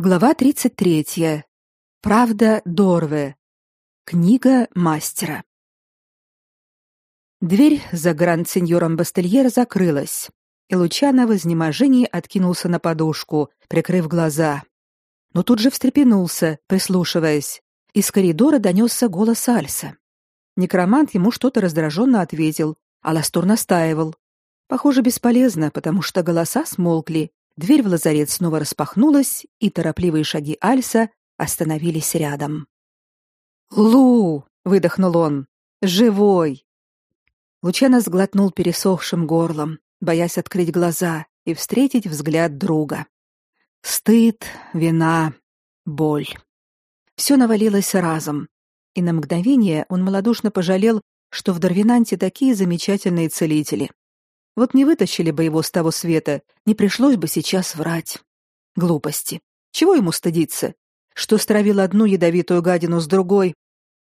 Глава 33. Правда Дорве. Книга мастера. Дверь за гранд-сеньором Бастельера закрылась, и Лучано в изнеможении откинулся на подушку, прикрыв глаза. Но тут же встрепенулся, прислушиваясь. Из коридора донесся голос Альса. Некромант ему что-то раздраженно ответил, а Ластор настаивал. Похоже, бесполезно, потому что голоса смолкли, Дверь в лазарет снова распахнулась, и торопливые шаги Альса остановились рядом. «Лу!» — выдохнул он. «Живой!» Лучано сглотнул пересохшим горлом, боясь открыть глаза и встретить взгляд друга. Стыд, вина, боль. Все навалилось разом, и на мгновение он малодушно пожалел, что в Дарвинанте такие замечательные целители. Вот не вытащили бы его с того света, не пришлось бы сейчас врать. Глупости. Чего ему стыдиться? Что стравил одну ядовитую гадину с другой?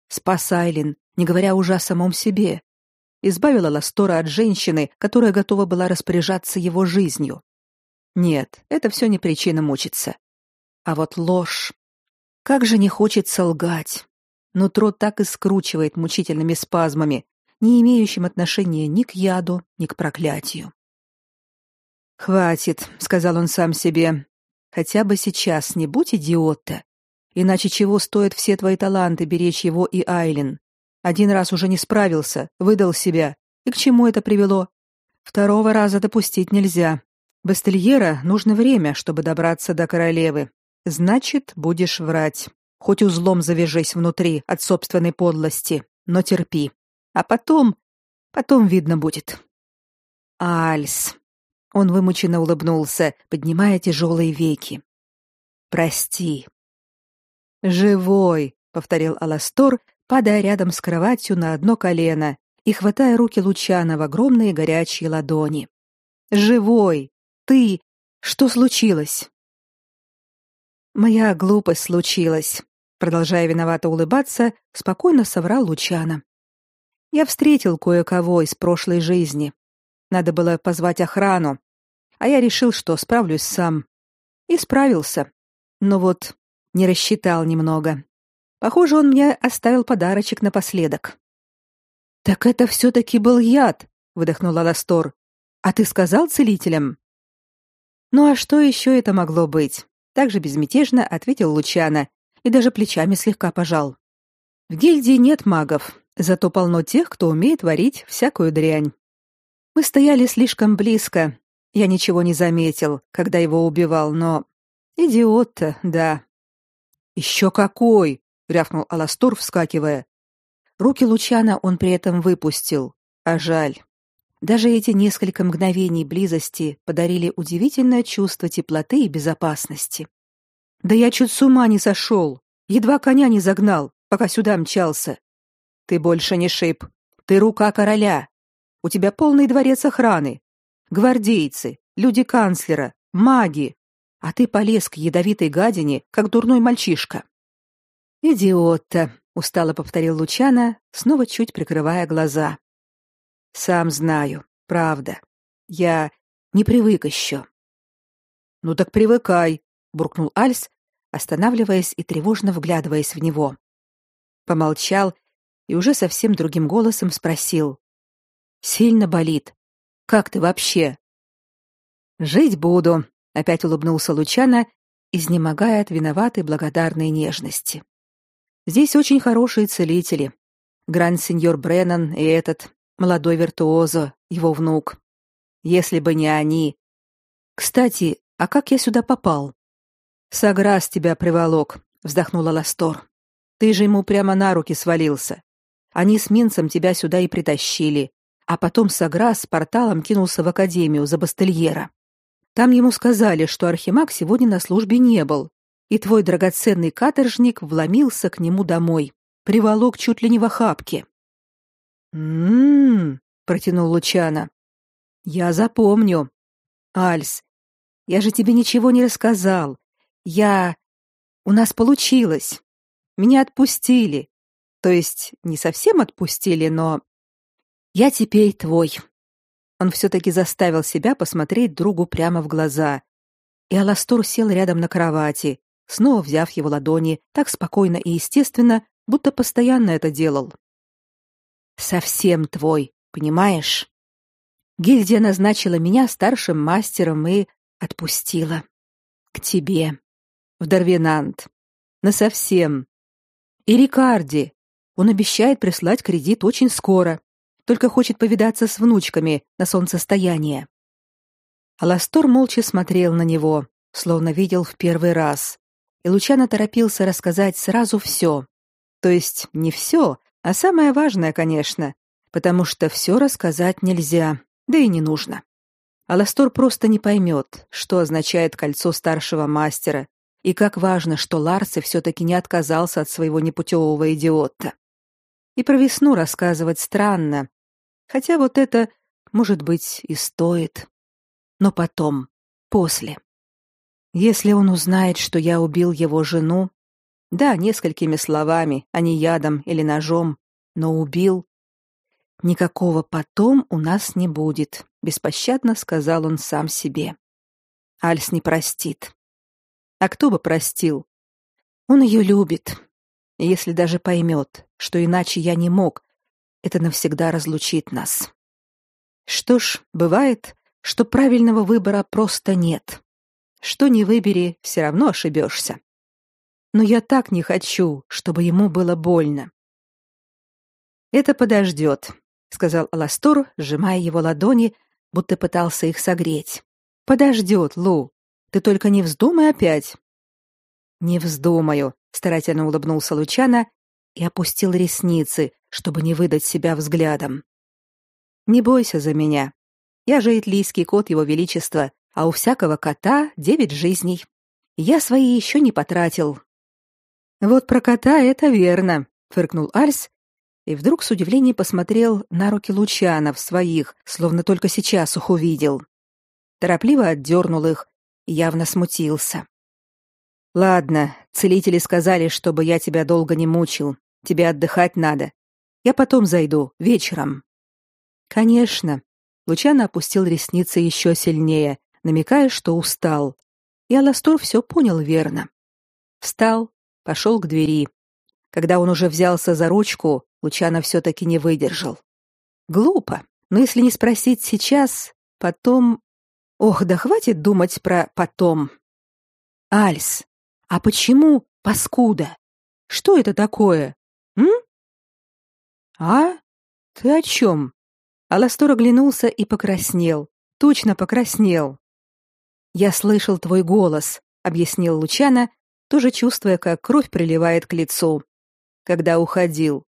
Спас Айлин, не говоря уже о самом себе. Избавила Ластора от женщины, которая готова была распоряжаться его жизнью. Нет, это все не причина мучиться. А вот ложь. Как же не хочется лгать. Нутро так и скручивает мучительными спазмами, не имеющим отношения ни к яду, ни к проклятию. «Хватит», — сказал он сам себе. «Хотя бы сейчас не будь идиота. Иначе чего стоят все твои таланты беречь его и Айлин? Один раз уже не справился, выдал себя. И к чему это привело? Второго раза допустить нельзя. Бастельера нужно время, чтобы добраться до королевы. Значит, будешь врать. Хоть узлом завяжись внутри от собственной подлости, но терпи. А потом... потом видно будет. Альс. Он вымученно улыбнулся, поднимая тяжелые веки. Прости. Живой, повторил Аластор, падая рядом с кроватью на одно колено и хватая руки Лучана в огромные горячие ладони. Живой. Ты. Что случилось? Моя глупость случилась, продолжая виновато улыбаться, спокойно соврал Лучана. Я встретил кое-кого из прошлой жизни. Надо было позвать охрану, а я решил, что справлюсь сам. И справился. Но вот не рассчитал немного. Похоже, он мне оставил подарочек напоследок. Так это все таки был яд, выдохнула Ластор. А ты сказал целителям? Ну а что еще это могло быть? Так же безмятежно ответил Лучана и даже плечами слегка пожал. В гильдии нет магов, Зато полно тех, кто умеет варить всякую дрянь. Мы стояли слишком близко. Я ничего не заметил, когда его убивал, но идиот-то, да. Еще какой, рявкнул Аластор, вскакивая. Руки Лучана он при этом выпустил. А жаль. Даже эти несколько мгновений близости подарили удивительное чувство теплоты и безопасности. Да я чуть с ума не сошел, едва коня не загнал, пока сюда мчался. Ты больше не шип. Ты рука короля. У тебя полный дворец охраны. Гвардейцы, люди канцлера, маги. А ты полез к ядовитой гадине, как дурной мальчишка. Идиот-то, устало повторил Лучана, снова чуть прикрывая глаза. Сам знаю, правда. Я не привык еще. Ну так привыкай, буркнул Альс, останавливаясь и тревожно вглядываясь в него. Помолчал и уже совсем другим голосом спросил: "Сильно болит? Как ты вообще?" "Жить буду", опять улыбнулся Лучана, изнемогая от виноватой благодарной нежности. "Здесь очень хорошие целители. Гранд-сеньор Бреннан и этот молодой виртуозо, его внук. Если бы не они. Кстати, а как я сюда попал?" "Саграс тебя приволок", вздохнула Ластор. "Ты же ему прямо на руки свалился. Они с Минцем тебя сюда и притащили, а потом Саграс с порталом кинулся в академию за Бастельера. Там ему сказали, что Архимаг сегодня на службе не был, и твой драгоценный каторжник вломился к нему домой, приволок чуть ли не в охапке. «М-м-м», протянул Лучана. «Я запомню. Альс, я же тебе ничего не рассказал. Я... У нас получилось. Меня отпустили. То есть не совсем отпустили, но я теперь твой. Он все таки заставил себя посмотреть другу прямо в глаза. И Аластор сел рядом на кровати, снова взяв его ладони так спокойно и естественно, будто постоянно это делал. Совсем твой, понимаешь? Гильдия назначила меня старшим мастером и отпустила к тебе в Дарвинант. Насовсем. И Рикарди. Он обещает прислать кредит очень скоро. Только хочет повидаться с внучками на солнцестояние. Аластор молча смотрел на него, словно видел в первый раз. И Лучано торопился рассказать сразу все. То есть не все, а самое важное, конечно, потому что все рассказать нельзя, да и не нужно. Аластор просто не поймет, что означает кольцо старшего мастера, и как важно, что Ларсе все-таки не отказался от своего непутевого идиота. И про весну рассказывать странно, хотя вот это, может быть, и стоит. Но потом, после. Если он узнает, что я убил его жену, да, несколькими словами, а не ядом или ножом, но убил, никакого потом у нас не будет, беспощадно сказал он сам себе. Альс не простит. А кто бы простил? Он ее любит. Если даже поймет, что иначе я не мог, это навсегда разлучит нас. Что ж, бывает, что правильного выбора просто нет. Что не выбери, все равно ошибешься. Но я так не хочу, чтобы ему было больно. Это подождет, сказал Аластор, сжимая его ладони, будто пытался их согреть. Подождет, Лу. Ты только не вздумай опять. Не вздумаю, старательно улыбнулся Лучана и опустил ресницы, чтобы не выдать себя взглядом. Не бойся за меня. Я же итлийский кот его величества, а у всякого кота девять жизней. Я свои еще не потратил. Вот про кота это верно, фыркнул Альс и вдруг с удивлением посмотрел на руки Лучана в своих, словно только сейчас их увидел. Торопливо отдернул их явно смутился. Ладно, целители сказали, чтобы я тебя долго не мучил. Тебе отдыхать надо. Я потом зайду, вечером. Конечно. Лучано опустил ресницы еще сильнее, намекая, что устал. И Аластор все понял верно. Встал, пошел к двери. Когда он уже взялся за ручку, Лучано все-таки не выдержал. Глупо, но если не спросить сейчас, потом Ох, да хватит думать про потом. Альс, а почему паскуда? Что это такое? М? А? Ты о чем? Аластор оглянулся и покраснел. Точно покраснел. Я слышал твой голос, объяснил Лучана, тоже чувствуя, как кровь приливает к лицу. Когда уходил.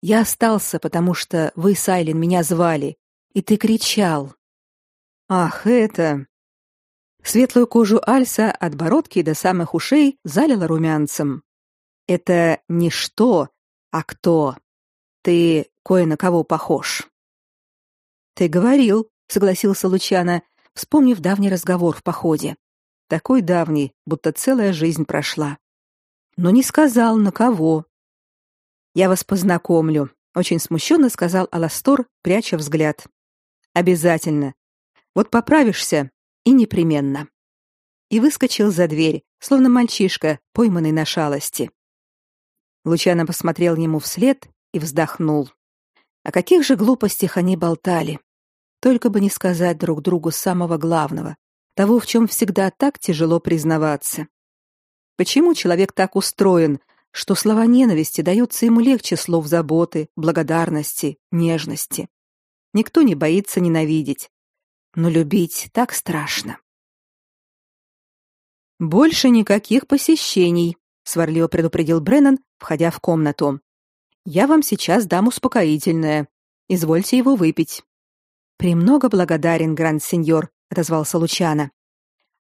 Я остался, потому что вы, Сайлен, меня звали, и ты кричал. Ах, это... Светлую кожу Альса от бородки до самых ушей залило румянцем. Это не что, а кто. Ты кое на кого похож. Ты говорил, согласился Лучано, вспомнив давний разговор в походе. Такой давний, будто целая жизнь прошла. Но не сказал на кого. Я вас познакомлю, очень смущенно сказал Аластор, пряча взгляд. Обязательно. Вот поправишься и непременно. И выскочил за дверь, словно мальчишка, пойманный на шалости. Лучано посмотрел ему вслед и вздохнул. О каких же глупостях они болтали. Только бы не сказать друг другу самого главного, того, в чем всегда так тяжело признаваться. Почему человек так устроен, что слова ненависти даются ему легче слов заботы, благодарности, нежности? Никто не боится ненавидеть, но любить так страшно. Больше никаких посещений, сварливо предупредил Бреннан, входя в комнату. Я вам сейчас дам успокоительное. Извольте его выпить. Премного благодарен, гранд-сеньор, отозвался Лучано.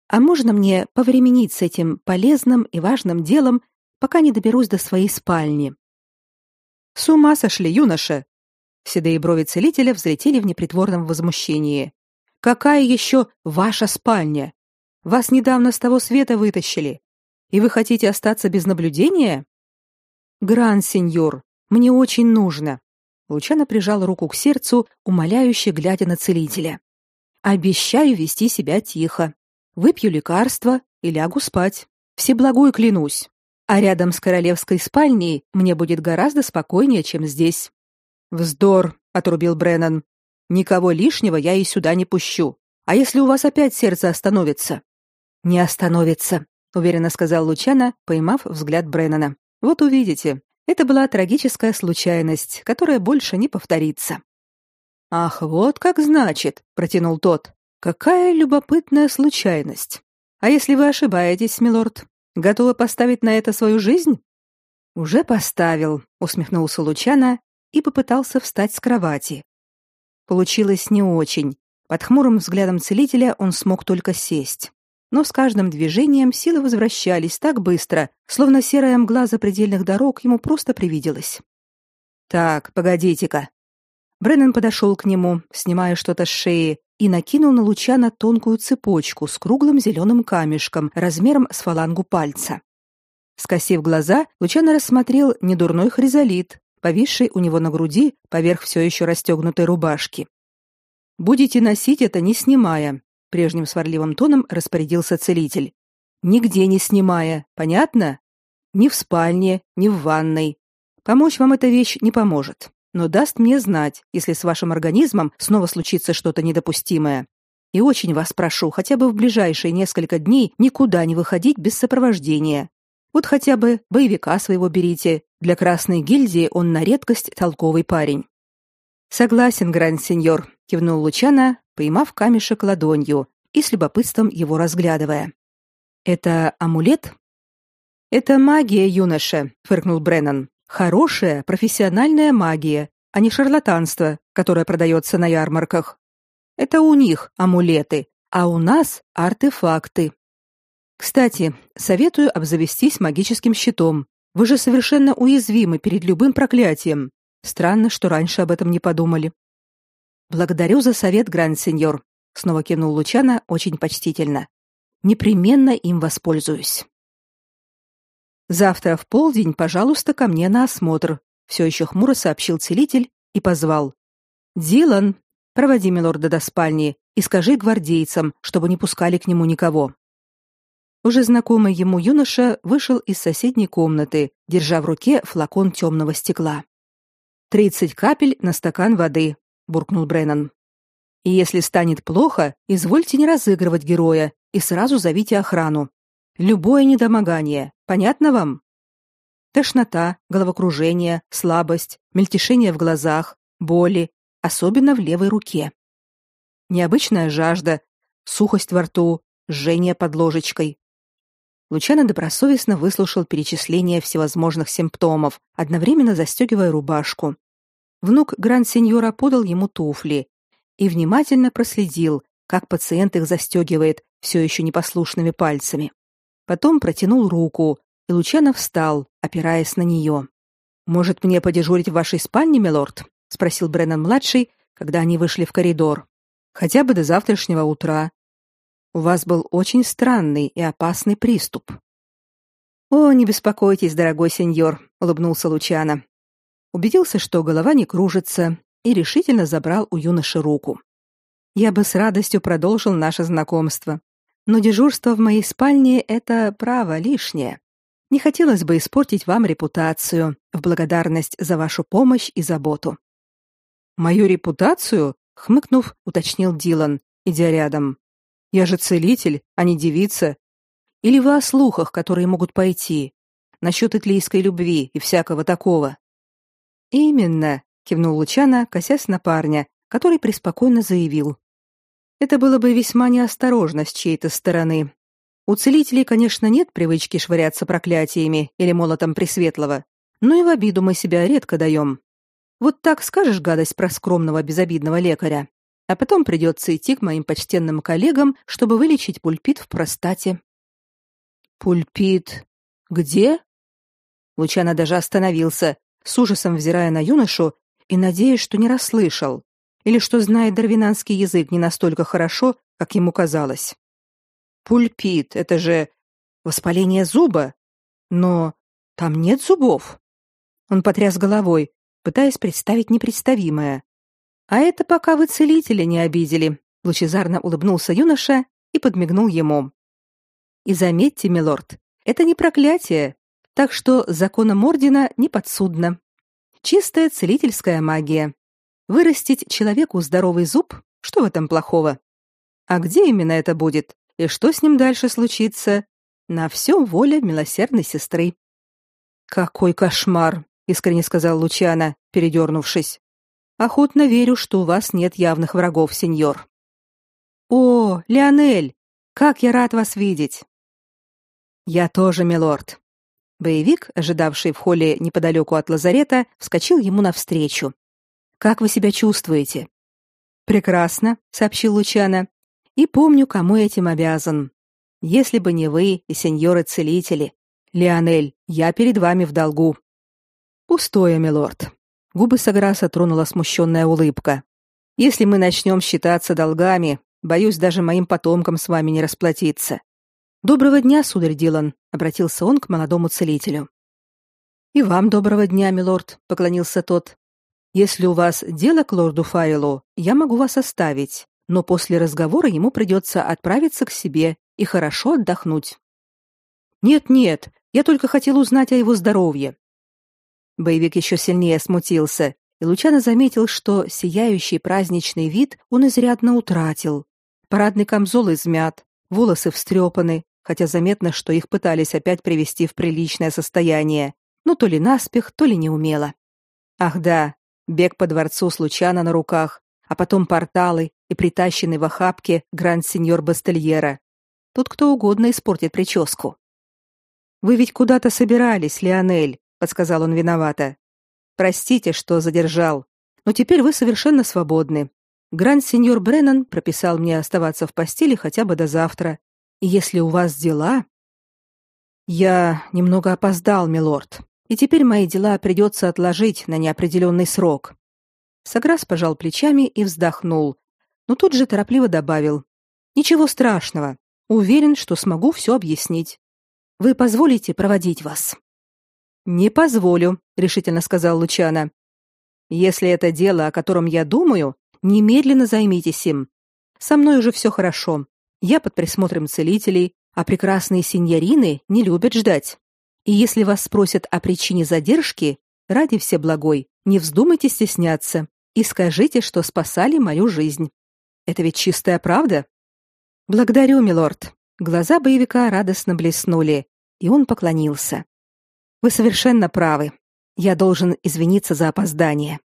А можно мне повременить с этим полезным и важным делом, пока не доберусь до своей спальни? С ума сошли, юноша. Седые брови целителя взлетели в непритворном возмущении. Какая еще ваша спальня? Вас недавно с того света вытащили. И вы хотите остаться без наблюдения? Гран, сеньор, мне очень нужно. Лучано прижал руку к сердцу, умоляюще глядя на целителя. Обещаю вести себя тихо. Выпью лекарство и лягу спать. Всеблагой клянусь. А рядом с королевской спальней мне будет гораздо спокойнее, чем здесь. Вздор, отрубил Бреннан. Никого лишнего я и сюда не пущу. А если у вас опять сердце остановится? Не остановится, уверенно сказал Лучана, поймав взгляд Бреннана. Вот увидите. Это была трагическая случайность, которая больше не повторится. Ах, вот как значит, протянул тот. Какая любопытная случайность. А если вы ошибаетесь, милорд, готовы поставить на это свою жизнь? Уже поставил, усмехнулся Лучана и попытался встать с кровати. Получилось не очень. Под хмурым взглядом целителя он смог только сесть. Но с каждым движением силы возвращались так быстро, словно серая мгла запредельных дорог ему просто привиделась. Так, погодите-ка. Бреннан подошел к нему, снимая что-то с шеи, и накинул на Лучана тонкую цепочку с круглым зеленым камешком размером с фалангу пальца. Скосив глаза, Лучано рассмотрел недурной хризолит, повисший у него на груди поверх все еще расстегнутой рубашки. «Будете носить это, не снимая», — прежним сварливым тоном распорядился целитель. «Нигде не снимая, понятно? Ни в спальне, ни в ванной. Помочь вам эта вещь не поможет но даст мне знать, если с вашим организмом снова случится что-то недопустимое. И очень вас прошу, хотя бы в ближайшие несколько дней никуда не выходить без сопровождения. Вот хотя бы боевика своего берите. Для Красной гильдии он на редкость толковый парень. Согласен, гранд-сеньор, кивнул Лучана, поймав камешек ладонью и с любопытством его разглядывая. Это амулет? Это магия, юноша, фыркнул Бреннан. Хорошая профессиональная магия, а не шарлатанство, которое продается на ярмарках. Это у них амулеты, а у нас артефакты. Кстати, советую обзавестись магическим щитом. Вы же совершенно уязвимы перед любым проклятием. Странно, что раньше об этом не подумали. Благодарю за совет, гранд-сеньор, снова кивнул Лучана очень почтительно. Непременно им воспользуюсь. Завтра в полдень, пожалуйста, ко мне на осмотр, все еще хмуро сообщил целитель и позвал. Дилан, проводи милорда до спальни и скажи гвардейцам, чтобы не пускали к нему никого. Уже знакомый ему юноша вышел из соседней комнаты, держа в руке флакон темного стекла. «Тридцать капель на стакан воды», — буркнул Бреннан. «И если станет плохо, извольте не разыгрывать героя и сразу зовите охрану. Любое недомогание. Понятно вам? Тошнота, головокружение, слабость, мельтешение в глазах, боли, особенно в левой руке. Необычная жажда, сухость во рту, жжение под ложечкой. Лучано добросовестно выслушал перечисление всевозможных симптомов, одновременно застегивая рубашку. Внук гранд-сеньора подал ему туфли и внимательно проследил, как пациент их застегивает все еще непослушными пальцами. Потом протянул руку, и Лучано встал, опираясь на нее. «Может, мне подежурить в вашей спальне, милорд?» — спросил Бреннан-младший, когда они вышли в коридор. «Хотя бы до завтрашнего утра. У вас был очень странный и опасный приступ». «О, не беспокойтесь, дорогой сеньор», — улыбнулся Лучано. Убедился, что голова не кружится, и решительно забрал у юноши руку. «Я бы с радостью продолжил наше знакомство но дежурство в моей спальне это право лишнее. Не хотелось бы испортить вам репутацию в благодарность за вашу помощь и заботу. Мою репутацию, хмыкнув, уточнил Дилан, идя рядом. Я же целитель, а не девица. Или вы о слухах, которые могут пойти насчет итлийской любви и всякого такого? Именно, кивнул Лучана, косясь на парня, который преспокойно заявил: это было бы весьма неосторожно с чьей-то стороны. У целителей, конечно, нет привычки швыряться проклятиями или молотом Пресветлого, но и в обиду мы себя редко даем. Вот так скажешь гадость про скромного безобидного лекаря, а потом придется идти к моим почтенным коллегам, чтобы вылечить пульпит в простате. Пульпит? Где? Лучано даже остановился, с ужасом взирая на юношу и надеясь, что не расслышал или что знает дарвинанский язык не настолько хорошо, как ему казалось. Пульпит это же воспаление зуба, но там нет зубов. Он потряс головой, пытаясь представить непредставимое. А это пока вы целителя не обидели, лучезарно улыбнулся юноша и подмигнул ему. И заметьте, милорд, Это не проклятие, так что законам ордена не подсудно. Чистая целительская магия. Вырастить человеку здоровый зуб, что в этом плохого? А где именно это будет и что с ним дальше случится? На все воля милосердной сестры. Какой кошмар, искренне сказал Лучана, передернувшись. Охотно верю, что у вас нет явных врагов, сеньор. О, Леонель, как я рад вас видеть. Я тоже, милорд. Боевик, ожидавший в холле неподалеку от лазарета, вскочил ему навстречу. Как вы себя чувствуете? Прекрасно, сообщил Лучано. И помню, кому этим обязан. Если бы не вы и сеньоры-целители, Леонель, я перед вами в долгу. Пустое, милорд. Губы Саграса тронула смущенная улыбка. Если мы начнем считаться долгами, боюсь, даже моим потомкам с вами не расплатиться. Доброго дня, сударь Дилан, обратился он к молодому целителю. И вам доброго дня, милорд, поклонился тот. Если у вас дело к лорду Файлу, я могу вас оставить, но после разговора ему придется отправиться к себе и хорошо отдохнуть. Нет, нет, я только хотел узнать о его здоровье. Боевик еще сильнее смутился, и Лучано заметил, что сияющий праздничный вид он изрядно утратил. Парадный камзол измят, волосы встрепаны, хотя заметно, что их пытались опять привести в приличное состояние, ну то ли наспех, то ли неумело. Ах да, бег по дворцу с Лучана на руках, а потом порталы и притащенный в охапке гранд-сеньор Бастельера. Тут кто угодно испортит прическу. Вы ведь куда-то собирались, Леонель, подсказал он виновато. Простите, что задержал, но теперь вы совершенно свободны. Гранд-сеньор Бреннан прописал мне оставаться в постели хотя бы до завтра, если у вас дела... Я немного опоздал, милорд, и теперь мои дела придется отложить на неопределенный срок. Саграс пожал плечами и вздохнул, но тут же торопливо добавил: "Ничего страшного. Уверен, что смогу все объяснить. Вы позволите проводить вас?" "Не позволю", решительно сказал Лучана. "Если это дело, о котором я думаю, немедленно займитесь им. Со мной уже все хорошо. Я под присмотром целителей, а прекрасные синьорины не любят ждать. И если вас спросят о причине задержки, ради всеблагой, не вздумайте стесняться и скажите, что спасали мою жизнь. Это ведь чистая правда? Благодарю, милорд. Глаза боевика радостно блеснули, и он поклонился. Вы совершенно правы. Я должен извиниться за опоздание.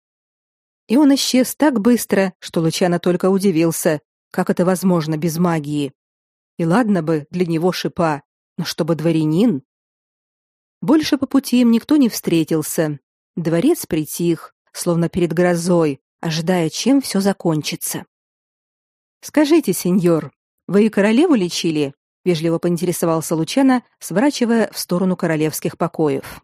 И он исчез так быстро, что Лучано только удивился, как это возможно без магии? И ладно бы для него шипа, но чтобы дворянин? Больше по пути им никто не встретился. Дворец притих, словно перед грозой, ожидая, чем все закончится. Скажите, сеньор, вы и королеву лечили? Вежливо поинтересовался Лучано, сворачивая в сторону королевских покоев.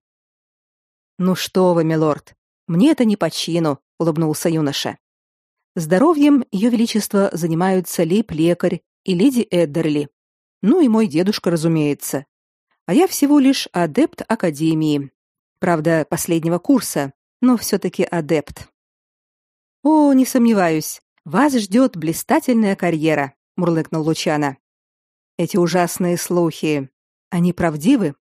Ну что вы, милорд, мне это не по чину, улыбнулся юноша. Здоровьем ее величество занимаются лейб-лекарь и леди Эддерли. Ну и мой дедушка, разумеется. А я всего лишь адепт академии. Правда, последнего курса, но все таки адепт. О, не сомневаюсь, вас ждет блистательная карьера, мурлыкнул Лучана. Эти ужасные слухи, они правдивы?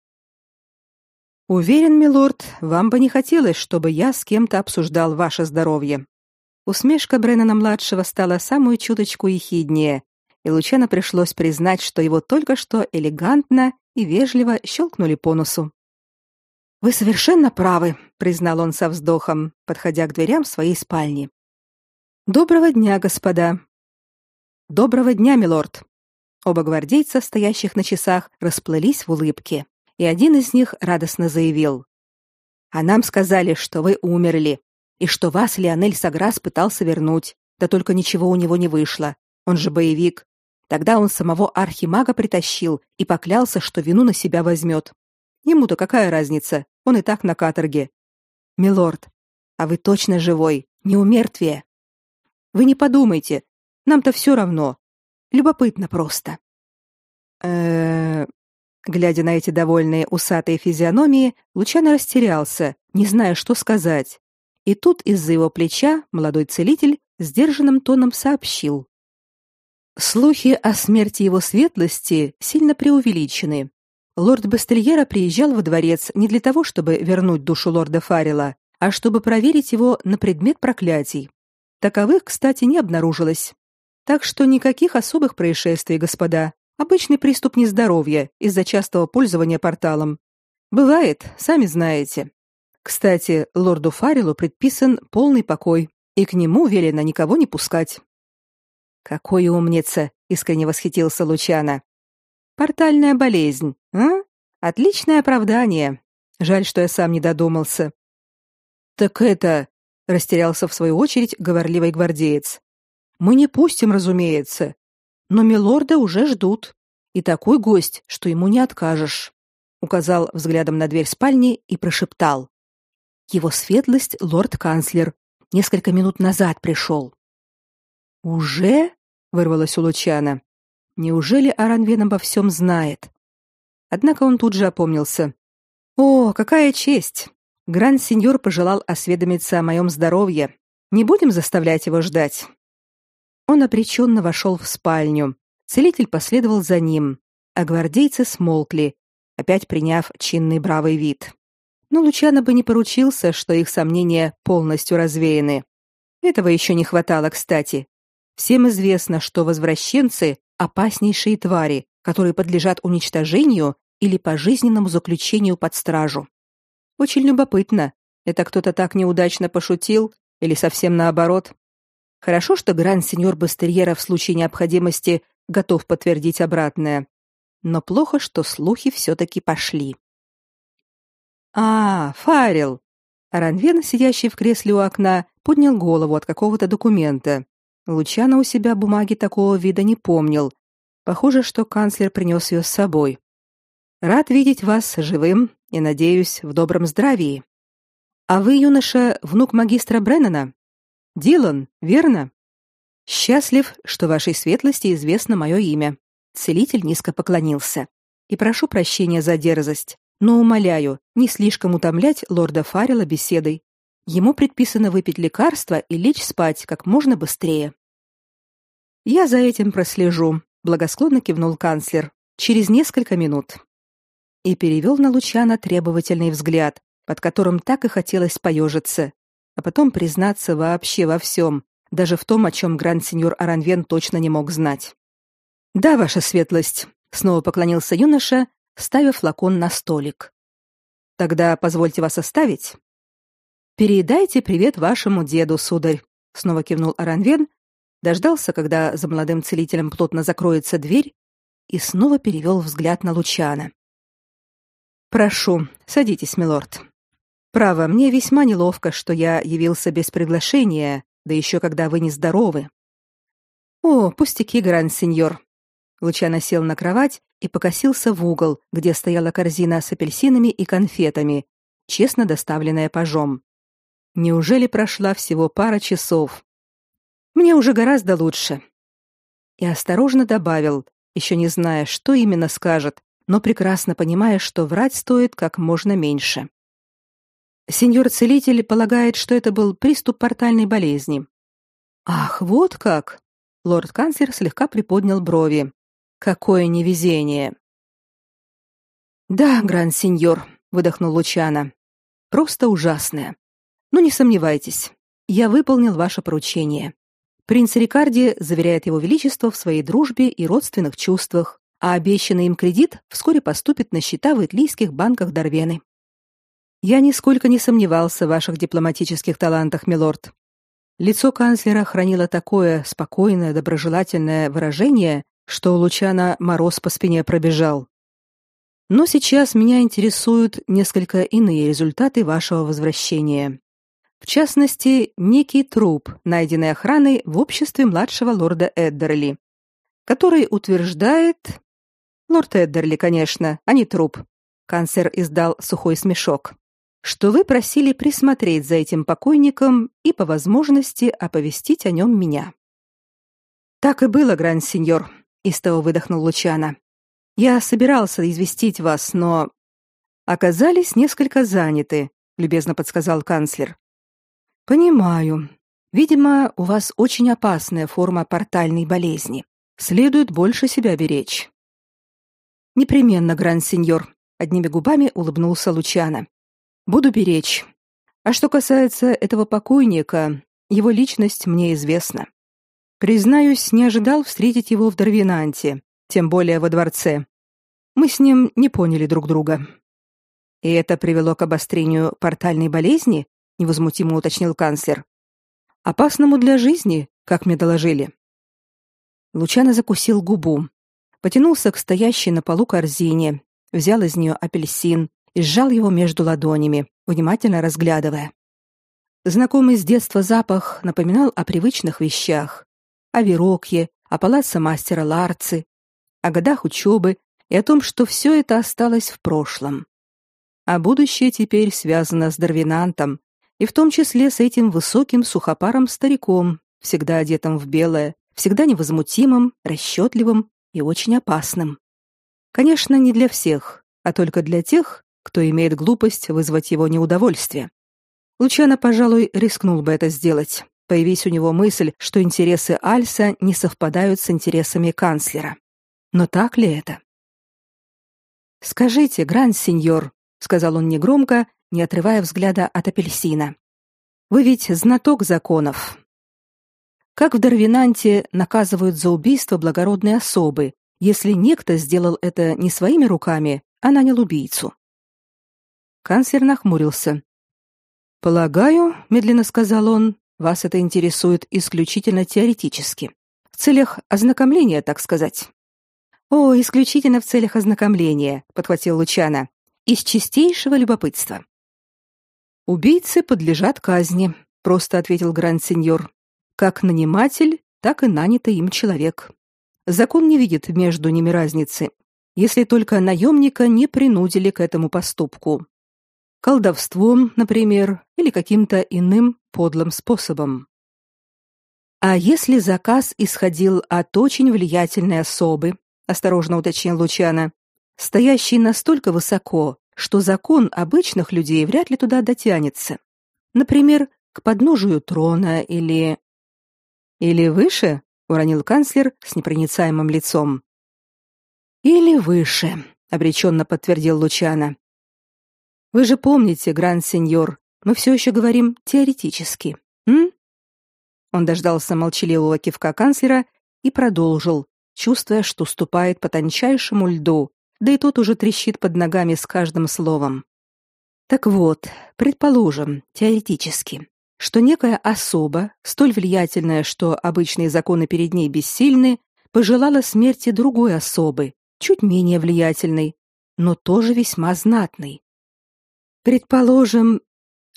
Уверен, милорд, вам бы не хотелось, чтобы я с кем-то обсуждал ваше здоровье. Усмешка Бреннана младшего стала самую чуточку ехиднее, и Лучано пришлось признать, что его только что элегантно и вежливо щелкнули по носу. Вы совершенно правы, признал он со вздохом, подходя к дверям своей спальни. Доброго дня, господа. Доброго дня, милорд. Оба гвардейца, стоящих на часах, расплылись в улыбке, и один из них радостно заявил: "А нам сказали, что вы умерли и что вас Леонель Саграс пытался вернуть, да только ничего у него не вышло. Он же боевик. Тогда он самого архимага притащил и поклялся, что вину на себя возьмет. Ему-то какая разница? Он и так на каторге. Милорд, а вы точно живой, не умертвие. Вы не подумайте, нам-то все равно. Любопытно просто. Э, глядя на эти довольные усатые физиономии, Лучано растерялся, не зная, что сказать. И тут из-за его плеча молодой целитель сдержанным тоном сообщил: Слухи о смерти его светлости сильно преувеличены. Лорд Бастельера приезжал во дворец не для того, чтобы вернуть душу лорда Фаррела, а чтобы проверить его на предмет проклятий. Таковых, кстати, не обнаружилось. Так что никаких особых происшествий, господа. Обычный приступ нездоровья из-за частого пользования порталом. Бывает, сами знаете. Кстати, лорду Фаррелу предписан полный покой, и к нему велено никого не пускать. Какой умница, искренне восхитился Лучана. Портальная болезнь, а? Отличное оправдание. Жаль, что я сам не додумался. Так это, растерялся в свою очередь говорливый гвардеец. Мы не пустим, разумеется, но милорда уже ждут, и такой гость, что ему не откажешь. Указал взглядом на дверь спальни и прошептал: "Его светлость лорд-канцлер несколько минут назад пришел». Уже? вырвалось у Лучана. Неужели Аранвен обо всем знает? Однако он тут же опомнился. О, какая честь! Гранд-сеньор пожелал осведомиться о моем здоровье. Не будем заставлять его ждать. Он обреченно вошел в спальню. Целитель последовал за ним, а гвардейцы смолкли, опять приняв чинный бравый вид. Но Лучано бы не поручился, что их сомнения полностью развеяны. Этого еще не хватало, кстати. Всем известно, что возвращенцы опаснейшие твари, которые подлежат уничтожению или пожизненному заключению под стражу. Очень любопытно, это кто-то так неудачно пошутил или совсем наоборот? Хорошо, что гранд-сеньор Бастерьера в случае необходимости готов подтвердить обратное. Но плохо, что слухи все-таки пошли. «А, Фарил!» Аранвен, сидящий в кресле у окна, поднял голову от какого-то документа. Лучано у себя бумаги такого вида не помнил. Похоже, что канцлер принес ее с собой. «Рад видеть вас живым и, надеюсь, в добром здравии. А вы, юноша, внук магистра Бреннана? Дилан, верно? Счастлив, что вашей светлости известно мое имя». Целитель низко поклонился. «И прошу прощения за дерзость, но умоляю, не слишком утомлять лорда Фаррелла беседой. Ему предписано выпить лекарство и лечь спать как можно быстрее». «Я за этим прослежу», — благосклонно кивнул канцлер. «Через несколько минут» и перевел на Лучана требовательный взгляд, под которым так и хотелось поежиться, а потом признаться вообще во всем, даже в том, о чем гранд-сеньор Аранвен точно не мог знать. «Да, ваша светлость», — снова поклонился юноша, ставя флакон на столик. «Тогда позвольте вас оставить». «Передайте привет вашему деду, сударь», — снова кивнул Аранвен, дождался, когда за молодым целителем плотно закроется дверь, и снова перевел взгляд на Лучана. Прошу, садитесь, милорд. Право, мне весьма неловко, что я явился без приглашения, да еще когда вы не здоровы. О, пустяки, гранд-сеньор. Лучано сел на кровать и покосился в угол, где стояла корзина с апельсинами и конфетами, честно доставленная пажом. Неужели прошла всего пара часов? Мне уже гораздо лучше. И осторожно добавил, еще не зная, что именно скажет, но прекрасно понимая, что врать стоит как можно меньше. Сеньор-целитель полагает, что это был приступ портальной болезни. Ах, вот как. Лорд-канцлер слегка приподнял брови. Какое невезение. Да, гранд-сеньор, выдохнул Лучано. Просто ужасное. Но не сомневайтесь, я выполнил ваше поручение. Принц Рикарди заверяет его величество в своей дружбе и родственных чувствах, а обещанный им кредит вскоре поступит на счета в итлийских банках Дарвены. Я нисколько не сомневался в ваших дипломатических талантах, милорд. Лицо канцлера хранило такое спокойное, доброжелательное выражение, что у Лучана мороз по спине пробежал. Но сейчас меня интересуют несколько иные результаты вашего возвращения. В частности, некий труп, найденный охраной в обществе младшего лорда Эддерли, который утверждает, Лорд Эддерли, конечно, а не труп. Канцлер издал сухой смешок. Что вы просили присмотреть за этим покойником и по возможности оповестить о нем меня. Так и было, гранд-сеньор, истово выдохнул Лучано. Я собирался известить вас, но оказались несколько заняты, любезно подсказал канцлер. Понимаю. Видимо, у вас очень опасная форма портальной болезни. Следует больше себя беречь. Непременно, гранд-сеньор, одними губами улыбнулся Лучано. Буду беречь. А что касается этого покойника, его личность мне известна. Признаюсь, не ожидал встретить его в Дарвинанте, тем более во дворце. Мы с ним не поняли друг друга. И это привело к обострению портальной болезни, невозмутимо уточнил канцлер. Опасному для жизни, как мне доложили. Лучано закусил губу потянулся к стоящей на полу корзине, взял из нее апельсин и сжал его между ладонями, внимательно разглядывая. Знакомый с детства запах напоминал о привычных вещах, о Верокье, о палаце мастера Ларцы, о годах учебы и о том, что все это осталось в прошлом. А будущее теперь связано с Дарвинантом, и в том числе с этим высоким сухопарым стариком, всегда одетым в белое, всегда невозмутимым, расчетливым и очень опасным. Конечно, не для всех, а только для тех, кто имеет глупость вызвать его неудовольствие. Лучано, пожалуй, рискнул бы это сделать, появись у него мысль, что интересы Альса не совпадают с интересами канцлера. Но так ли это? «Скажите, гранд-сеньор», — сказал он негромко, не отрывая взгляда от апельсина. «Вы ведь знаток законов, как в Дарвинанте наказывают за убийство благородной особы, если некто сделал это не своими руками, а нанял убийцу? Канцлер нахмурился. «Полагаю, — медленно сказал он, — вас это интересует исключительно теоретически, в целях ознакомления, так сказать». «О, исключительно в целях ознакомления», — подхватил Лучана, — «из чистейшего любопытства». «Убийцы подлежат казни», — просто ответил гранд-сеньор как наниматель, так и нанятый им человек. Закон не видит между ними разницы, если только наемника не принудили к этому поступку. Колдовством, например, или каким-то иным подлым способом. А если заказ исходил от очень влиятельной особы, осторожно уточнил Лучана, стоящей настолько высоко, что закон обычных людей вряд ли туда дотянется. Например, к подножию трона или или выше? уронил канцлер с непроницаемым лицом. Или выше, обреченно подтвердил Лучано. Вы же помните, гранд-сеньор, мы все еще говорим теоретически. М? Он дождался молчаливого кивка канцлера и продолжил, чувствуя, что ступает по тончайшему льду, да и тот уже трещит под ногами с каждым словом. Так вот, предположим, теоретически, что некая особа, столь влиятельная, что обычные законы перед ней бессильны, пожелала смерти другой особы, чуть менее влиятельной, но тоже весьма знатной. Предположим,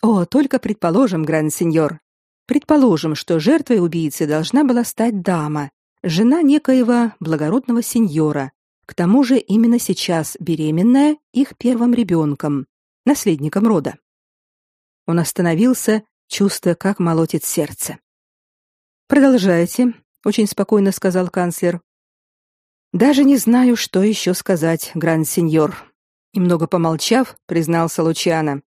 о, только предположим, гранд-сеньор, предположим, что жертвой убийцы должна была стать дама, жена некоего благородного сеньора, к тому же именно сейчас беременная их первым ребенком, наследником рода. Он остановился, чувствуя, как молотит сердце. Продолжайте, очень спокойно сказал канцлер. Даже не знаю, что еще сказать, гранд-сеньор. Немного помолчав, признался Лучано.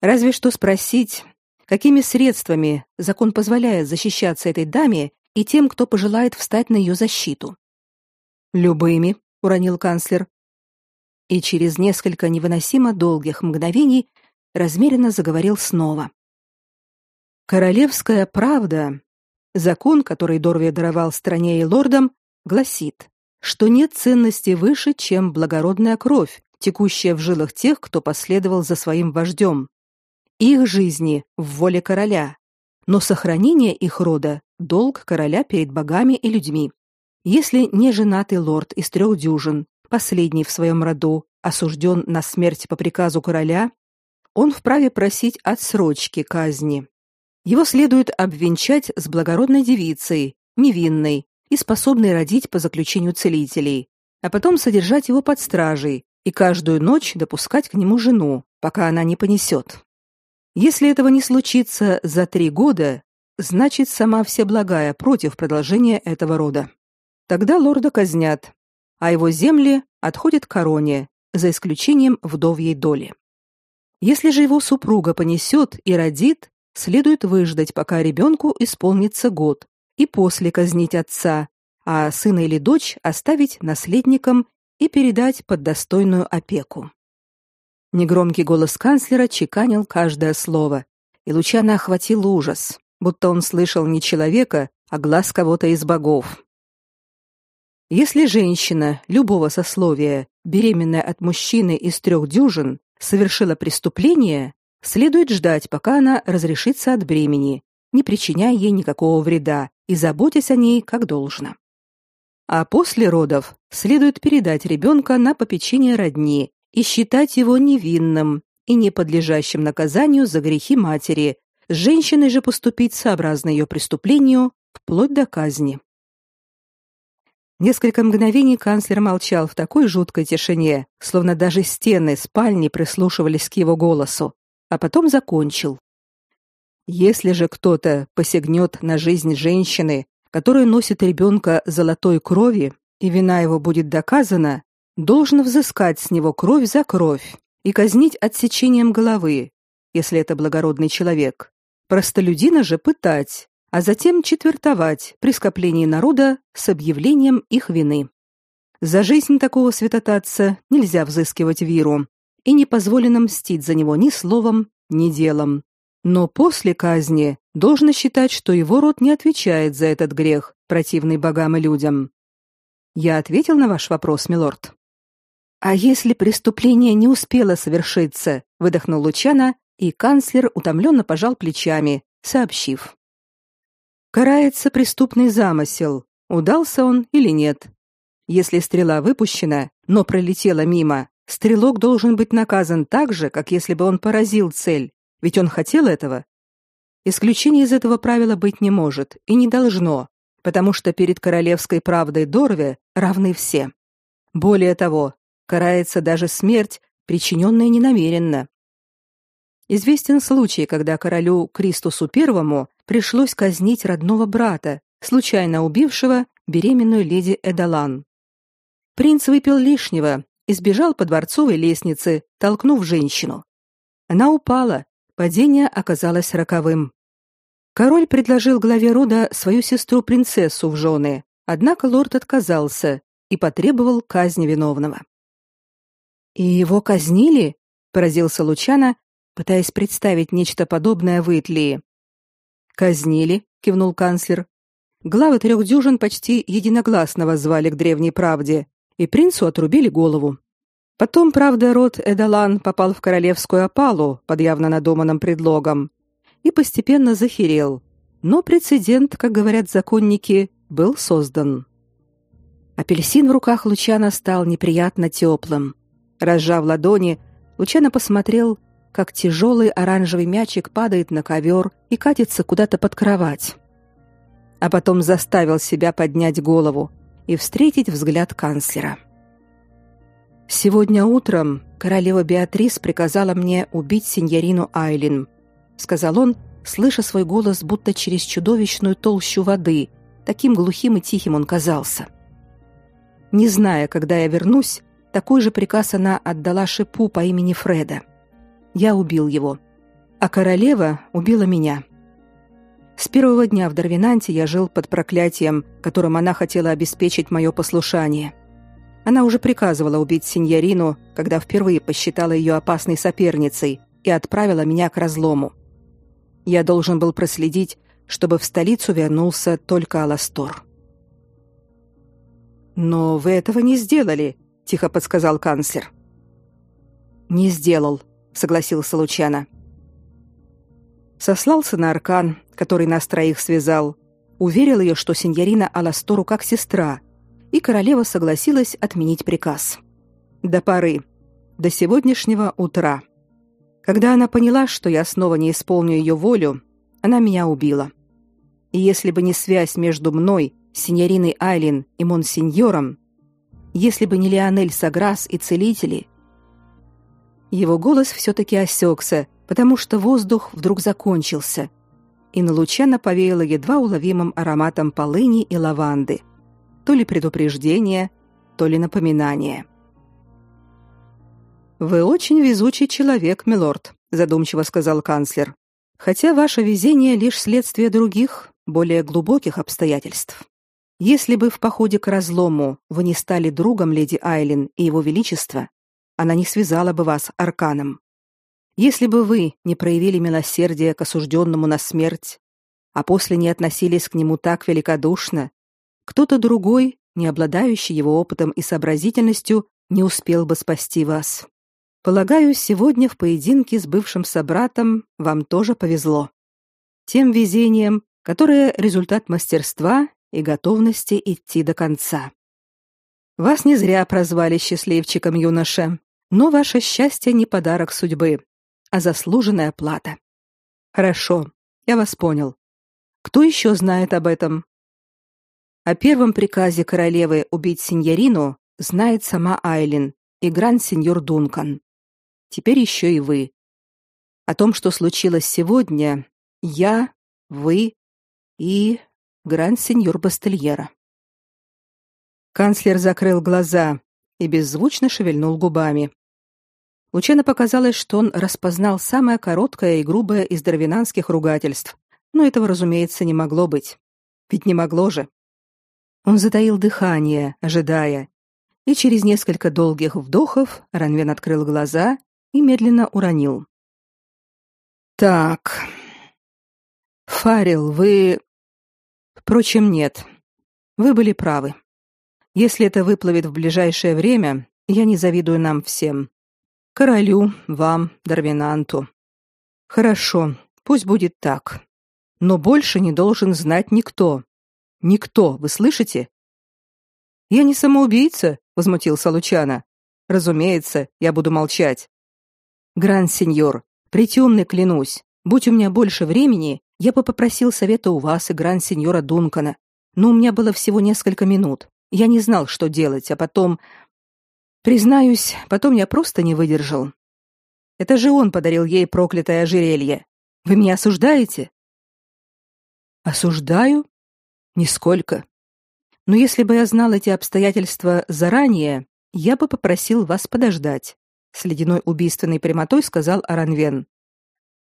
Разве что спросить, какими средствами закон позволяет защищаться этой даме и тем, кто пожелает встать на ее защиту. Любыми, уронил канцлер. И через несколько невыносимо долгих мгновений размеренно заговорил снова. Королевская правда, закон, который Дорве даровал стране и лордам, гласит, что нет ценности выше, чем благородная кровь, текущая в жилах тех, кто последовал за своим вождем. Их жизни в воле короля, но сохранение их рода долг короля перед богами и людьми. Если не женатый лорд из трех дюжин, последний в своем роду, осужден на смерть по приказу короля, он вправе просить отсрочки казни. Его следует обвенчать с благородной девицей, невинной и способной родить по заключению целителей, а потом содержать его под стражей и каждую ночь допускать к нему жену, пока она не понесет. Если этого не случится за три года, значит, сама Всеблагая против продолжения этого рода. Тогда лорда казнят, а его земли отходят короне, за исключением вдовьей доли. Если же его супруга понесет и родит, следует выждать, пока ребенку исполнится год, и после казнить отца, а сына или дочь оставить наследником и передать под достойную опеку. Негромкий голос канцлера чеканил каждое слово, и Лучана охватил ужас, будто он слышал не человека, а глаз кого-то из богов. Если женщина любого сословия, беременная от мужчины из трех дюжин, совершила преступление, следует ждать, пока она разрешится от бремени, не причиняя ей никакого вреда и заботясь о ней как должно. А после родов следует передать ребенка на попечение родни и считать его невинным и не подлежащим наказанию за грехи матери, с женщиной же поступить сообразно ее преступлению вплоть до казни. Несколько мгновений канцлер молчал в такой жуткой тишине, словно даже стены спальни прислушивались к его голосу, а потом закончил. Если же кто-то посягнет на жизнь женщины, которая носит ребенка золотой крови, и вина его будет доказана, должен взыскать с него кровь за кровь и казнить отсечением головы, если это благородный человек. Простолюдина же пытать, а затем четвертовать при скоплении народа с объявлением их вины. За жизнь такого святотатца нельзя взыскивать виру, и не позволено мстить за него ни словом, ни делом. Но после казни должно считать, что его род не отвечает за этот грех, противный богам и людям. Я ответил на ваш вопрос, милорд. А если преступление не успело совершиться, выдохнул Лучана, и канцлер утомленно пожал плечами, сообщив: Карается преступный замысел, удался он или нет. Если стрела выпущена, но пролетела мимо, стрелок должен быть наказан так же, как если бы он поразил цель, ведь он хотел этого. Исключения из этого правила быть не может и не должно, потому что перед королевской правдой Дорве равны все. Более того, карается даже смерть, причиненная ненамеренно. Известен случай, когда королю Кристусу I пришлось казнить родного брата, случайно убившего беременную леди Эдалан. Принц выпил лишнего и сбежал по дворцовой лестнице, толкнув женщину. Она упала, падение оказалось роковым. Король предложил главе рода свою сестру-принцессу в жены, однако лорд отказался и потребовал казни виновного. «И его казнили?» — поразился Лучана, пытаясь представить нечто подобное в Итлии. Казнили, кивнул канцлер. Главы трех дюжин почти единогласно воззвали к древней правде, и принцу отрубили голову. Потом, правда, род Эдалан попал в королевскую опалу под явно надуманным предлогом и постепенно захерел. Но прецедент, как говорят законники, был создан. Апельсин в руках Лучана стал неприятно теплым. Разжав ладони, Лучано посмотрел как тяжелый оранжевый мячик падает на ковер и катится куда-то под кровать. А потом заставил себя поднять голову и встретить взгляд канцлера. Сегодня утром королева Беатрис приказала мне убить сеньорину Айлин, сказал он, слыша свой голос будто через чудовищную толщу воды, таким глухим и тихим он казался. Не зная, когда я вернусь, такой же приказ она отдала шипу по имени Фреда. Я убил его. А королева убила меня. С первого дня в Дарвинанте я жил под проклятием, которым она хотела обеспечить мое послушание. Она уже приказывала убить сеньорину, когда впервые посчитала ее опасной соперницей и отправила меня к разлому. Я должен был проследить, чтобы в столицу вернулся только Аластор. Но вы этого не сделали, тихо подсказал канцлер. Не сделал, согласился Лучано. Сослался на аркан, который нас троих связал, уверил ее, что сеньорина Аластору как сестра, и королева согласилась отменить приказ. До поры, до сегодняшнего утра. Когда она поняла, что я снова не исполню ее волю, она меня убила. И если бы не связь между мной, сеньориной Айлин и монсеньором, если бы не Леонель Саграс и целители, его голос все-таки осекся, потому что воздух вдруг закончился, и на Лучана повеяло едва уловимым ароматом полыни и лаванды. То ли предупреждение, то ли напоминание. «Вы очень везучий человек, милорд», — задумчиво сказал канцлер. «Хотя ваше везение — лишь следствие других, более глубоких обстоятельств. Если бы в походе к разлому вы не стали другом леди Айлин и его величества, она не связала бы вас арканом. Если бы вы не проявили милосердия к осужденному на смерть, а после не относились к нему так великодушно, кто-то другой, не обладающий его опытом и сообразительностью, не успел бы спасти вас. Полагаю, сегодня в поединке с бывшим собратом вам тоже повезло. Тем везением, которое результат мастерства и готовности идти до конца. Вас не зря прозвали счастливчиком, юноша, но ваше счастье не подарок судьбы, а заслуженная плата. Хорошо, я вас понял. Кто еще знает об этом? О первом приказе королевы убить синьорину знает сама Айлин и гранд-сеньор Дункан. Теперь еще и вы. О том, что случилось сегодня, я, вы и гранд-сеньор Бастельера. Канцлер закрыл глаза и беззвучно шевельнул губами. Лучано показалось, что он распознал самое короткое и грубое из дарвинанских ругательств, но этого, разумеется, не могло быть. Ведь не могло же. Он затаил дыхание, ожидая, и через несколько долгих вдохов Ранвен открыл глаза и медленно уронил. «Так. Фарил, вы Впрочем, нет. Вы были правы. Если это выплывет в ближайшее время, я не завидую нам всем. Королю, вам, Дарвинанту. Хорошо, пусть будет так. Но больше не должен знать никто. Никто, вы слышите? Я не самоубийца, возмутился Лучана. Разумеется, я буду молчать. Гранд-сеньор, притемный клянусь, будь у меня больше времени, я бы попросил совета у вас и гранд-сеньора Дункана, но у меня было всего несколько минут. Я не знал, что делать, а потом... Признаюсь, потом я просто не выдержал. Это же он подарил ей проклятое ожерелье. Вы меня осуждаете? Осуждаю? Нисколько. Но если бы я знал эти обстоятельства заранее, я бы попросил вас подождать, с ледяной убийственной прямотой сказал Аранвен.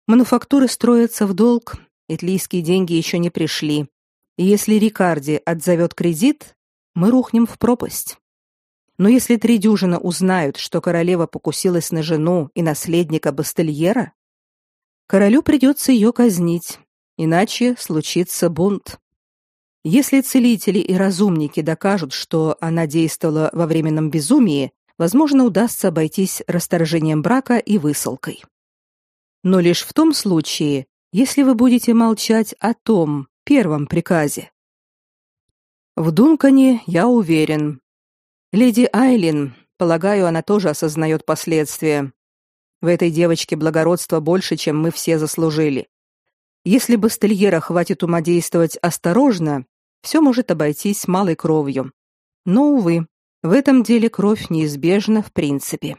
Мануфактуры строятся в долг, Итлийские деньги еще не пришли. И если Рикарди отзовет кредит, мы рухнем в пропасть. Но если три дюжина узнают, что королева покусилась на жену и наследника Бастельера, королю придется ее казнить, иначе случится бунт. Если целители и разумники докажут, что она действовала во временном безумии, возможно, удастся обойтись расторжением брака и высылкой. Но лишь в том случае, если вы будете молчать о том первом приказе. В Дункане я уверен. Леди Айлин, полагаю, она тоже осознает последствия. В этой девочке благородства больше, чем мы все заслужили. Если Бастельера хватит ума действовать осторожно, все может обойтись малой кровью. Но, увы, в этом деле кровь неизбежна в принципе.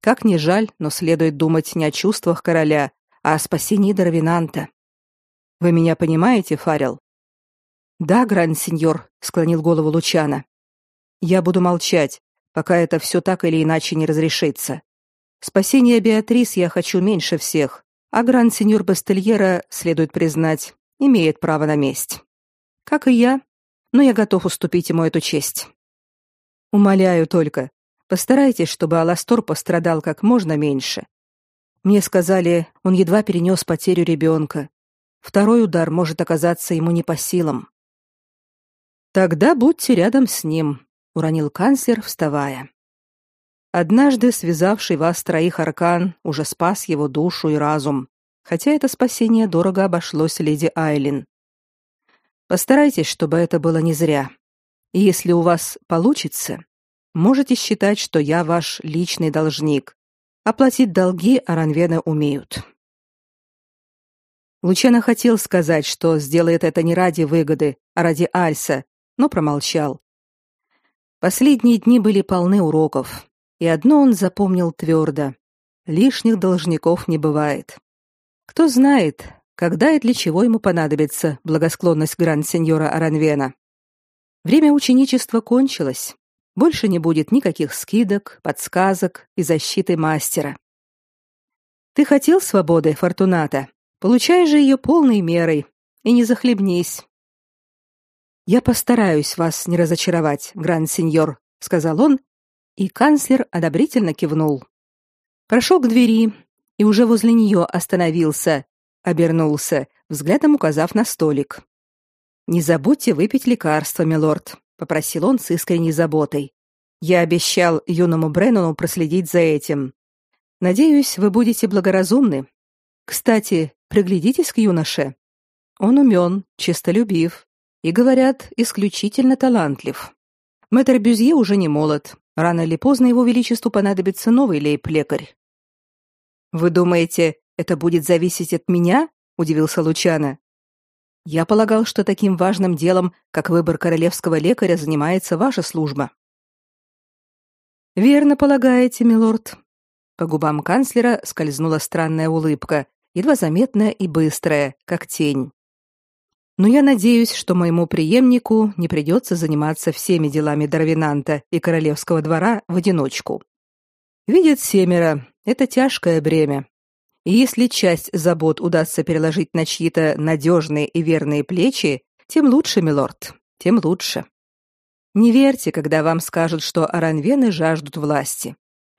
Как ни жаль, но следует думать не о чувствах короля, а о спасении Дарвинанта. Вы меня понимаете, Фарел? Да, гранд-сеньор, склонил голову Лучана. Я буду молчать, пока это все так или иначе не разрешится. Спасение Беатрис я хочу меньше всех, а гранд-сеньор Бастельера, следует признать, имеет право на месть. Как и я, но я готов уступить ему эту честь. Умоляю только, постарайтесь, чтобы Аластор пострадал как можно меньше. Мне сказали, он едва перенес потерю ребенка. Второй удар может оказаться ему не по силам. Тогда будьте рядом с ним, уронил канцлер, вставая. Однажды связавший вас троих аркан уже спас его душу и разум, хотя это спасение дорого обошлось леди Айлин. Постарайтесь, чтобы это было не зря. И если у вас получится, можете считать, что я ваш личный должник, Оплатить долги Аранвены умеют. Лучано хотел сказать, что сделает это не ради выгоды, а ради Альса, но промолчал. Последние дни были полны уроков, и одно он запомнил твердо: лишних должников не бывает. Кто знает, когда и для чего ему понадобится благосклонность гранд-сеньора Аранвена. Время ученичества кончилось. Больше не будет никаких скидок, подсказок и защиты мастера. Ты хотел свободы, Фортуната? Получай же ее полной мерой и не захлебнись. Я постараюсь вас не разочаровать, гранд-сеньор, сказал он, и канцлер одобрительно кивнул. Прошел к двери и уже возле нее остановился, обернулся, взглядом указав на столик. Не забудьте выпить лекарство, милорд, попросил он с искренней заботой. Я обещал юному Бреннону проследить за этим. Надеюсь, вы будете благоразумны. Кстати, приглядитесь к юноше. Он умен, честолюбив и, говорят, исключительно талантлив. Мэтр Бюзье уже не молод. Рано или поздно его величеству понадобится новый лейб-лекарь. Вы думаете, это будет зависеть от меня? удивился Лучано. Я полагал, что таким важным делом, как выбор королевского лекаря, занимается ваша служба. Верно полагаете, милорд. По губам канцлера скользнула странная улыбка, едва заметная и быстрая, как тень. Но я надеюсь, что моему преемнику не придется заниматься всеми делами Дарвинанта и королевского двора в одиночку. Видят семеро это тяжкое бремя. И если часть забот удастся переложить на чьи-то надежные и верные плечи, тем лучше, милорд, тем лучше. Не верьте, когда вам скажут, что аранвены жаждут власти.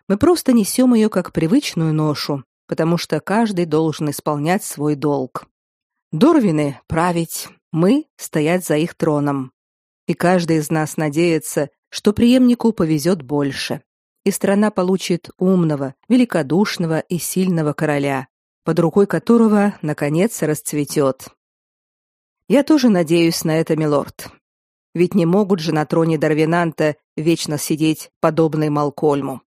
Мы просто несем ее как привычную ношу, потому что каждый должен исполнять свой долг. Дорвины править, мы стоять за их троном. И каждый из нас надеется, что преемнику повезет больше, и страна получит умного, великодушного и сильного короля, под рукой которого наконец расцветет. Я тоже надеюсь на это, милорд. Ведь не могут же на троне Дарвинанта вечно сидеть подобный Малкольму.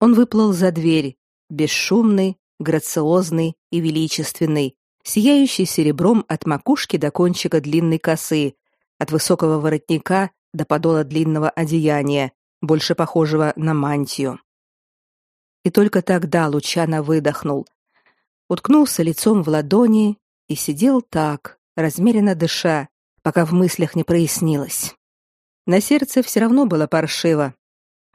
Он выплыл за дверь, бесшумный, грациозный и величественный, сияющий серебром от макушки до кончика длинной косы, от высокого воротника до подола длинного одеяния, больше похожего на мантию. И только тогда Лучано выдохнул, уткнулся лицом в ладони и сидел так, размеренно дыша, пока в мыслях не прояснилось. На сердце все равно было паршиво,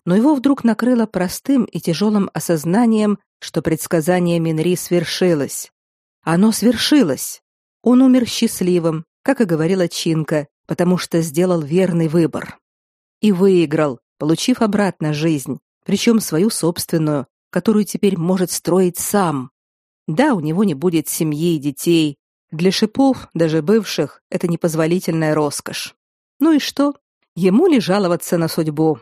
но его вдруг накрыло простым и тяжелым осознанием, что предсказание Минри свершилось. Оно свершилось. Он умер счастливым, как и говорила Чинка, потому что сделал верный выбор. И выиграл, получив обратно жизнь, причем свою собственную, которую теперь может строить сам. Да, у него не будет семьи и детей. Для шипов, даже бывших, это непозволительная роскошь. Ну и что? Ему ли жаловаться на судьбу?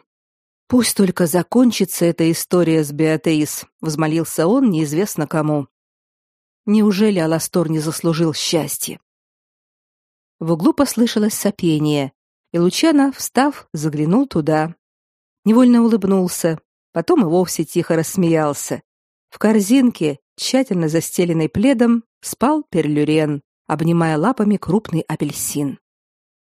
Пусть только закончится эта история с Беатеис, взмолился он неизвестно кому. Неужели Аластор не заслужил счастья? В углу послышалось сопение, и Лучано, встав, заглянул туда. Невольно улыбнулся, потом и вовсе тихо рассмеялся. В корзинке, тщательно застеленной пледом, спал перлюрен, обнимая лапами крупный апельсин.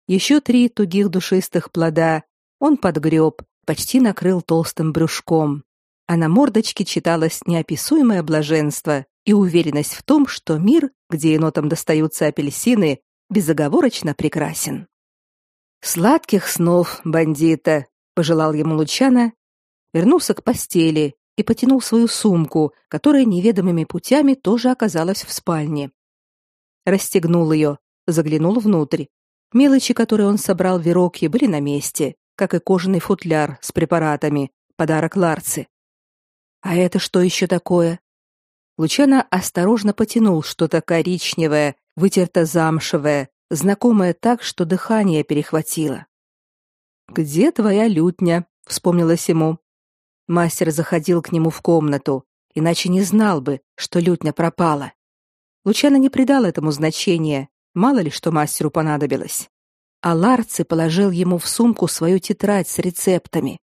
Еще три тугих душистых плода он подгреб, почти накрыл толстым брюшком, а на мордочке читалось неописуемое блаженство и уверенность в том, что мир, где енотам достаются апельсины, безоговорочно прекрасен. Сладких снов, бандита, пожелал ему Лучано, вернулся к постели и потянул свою сумку, которая неведомыми путями тоже оказалась в спальне. Расстегнул ее, заглянул внутрь. Мелочи, которые он собрал в Верокье, были на месте как и кожаный футляр с препаратами, подарок Ларцы. А это что еще такое? Лучано осторожно потянул что-то коричневое, вытерто-замшевое, знакомое так, что дыхание перехватило. «Где твоя лютня?» — вспомнилось ему. Мастер заходил к нему в комнату, иначе не знал бы, что лютня пропала. Лучано не придал этому значения, мало ли что мастеру понадобилось а Ларци положил ему в сумку свою тетрадь с рецептами.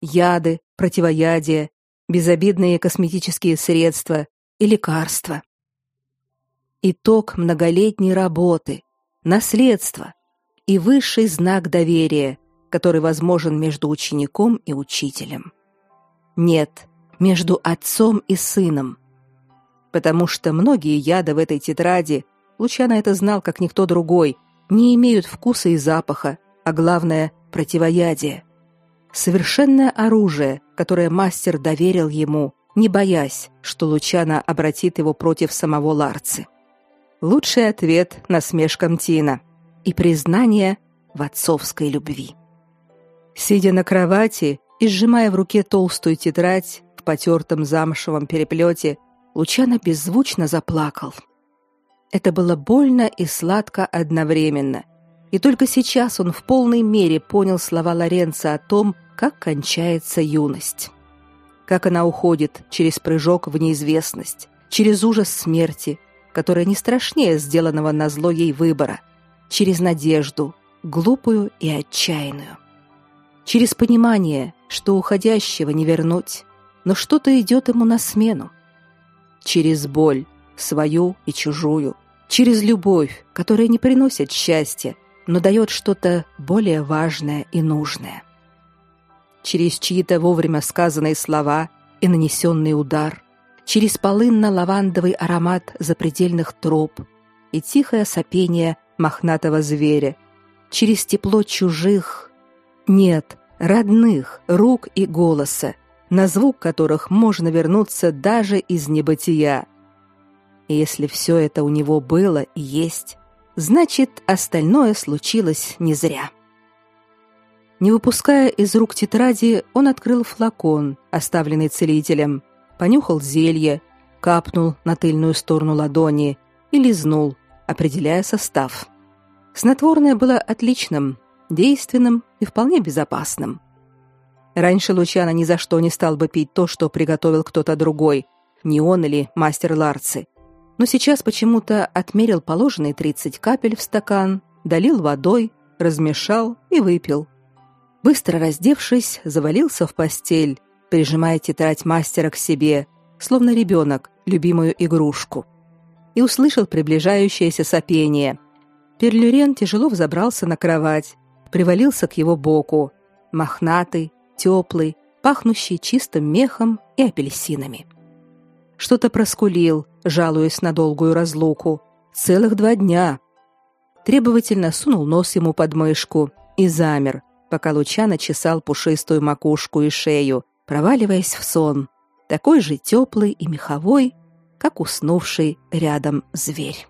Яды, противоядия, безобидные косметические средства и лекарства. Итог многолетней работы, наследство и высший знак доверия, который возможен между учеником и учителем. Нет, между отцом и сыном. Потому что многие яды в этой тетради, Лучано это знал как никто другой, не имеют вкуса и запаха, а главное противоядие. Совершенное оружие, которое мастер доверил ему, не боясь, что Лучана обратит его против самого Ларцы. Лучший ответ насмешкам Тина. и признание в отцовской любви. Сидя на кровати и сжимая в руке толстую тетрадь в потертом замшевом переплете, Лучано беззвучно заплакал. Это было больно и сладко одновременно. И только сейчас он в полной мере понял слова Лоренца о том, как кончается юность. Как она уходит через прыжок в неизвестность, через ужас смерти, которая не страшнее сделанного на зло ей выбора, через надежду, глупую и отчаянную. Через понимание, что уходящего не вернуть, но что-то идет ему на смену. Через боль, свою и чужую, через любовь, которая не приносит счастья, но дает что-то более важное и нужное. Через чьи-то вовремя сказанные слова и нанесенный удар, через полынно-лавандовый аромат запредельных троп и тихое сопение мохнатого зверя, через тепло чужих, нет, родных рук и голоса, на звук которых можно вернуться даже из небытия. И если все это у него было и есть, значит, остальное случилось не зря. Не выпуская из рук тетради, он открыл флакон, оставленный целителем, понюхал зелье, капнул на тыльную сторону ладони и лизнул, определяя состав. Снотворное было отличным, действенным и вполне безопасным. Раньше Лучано ни за что не стал бы пить то, что приготовил кто-то другой, не он или мастер Ларци но сейчас почему-то отмерил положенные 30 капель в стакан, долил водой, размешал и выпил. Быстро раздевшись, завалился в постель, прижимая тетрадь мастера к себе, словно ребенок, любимую игрушку. И услышал приближающееся сопение. Перлюрен тяжело взобрался на кровать, привалился к его боку, мохнатый, теплый, пахнущий чистым мехом и апельсинами что-то проскулил, жалуясь на долгую разлуку. Целых два дня. Требовательно сунул нос ему под мышку и замер, пока Лучано чесал пушистую макушку и шею, проваливаясь в сон, такой же теплый и меховой, как уснувший рядом зверь.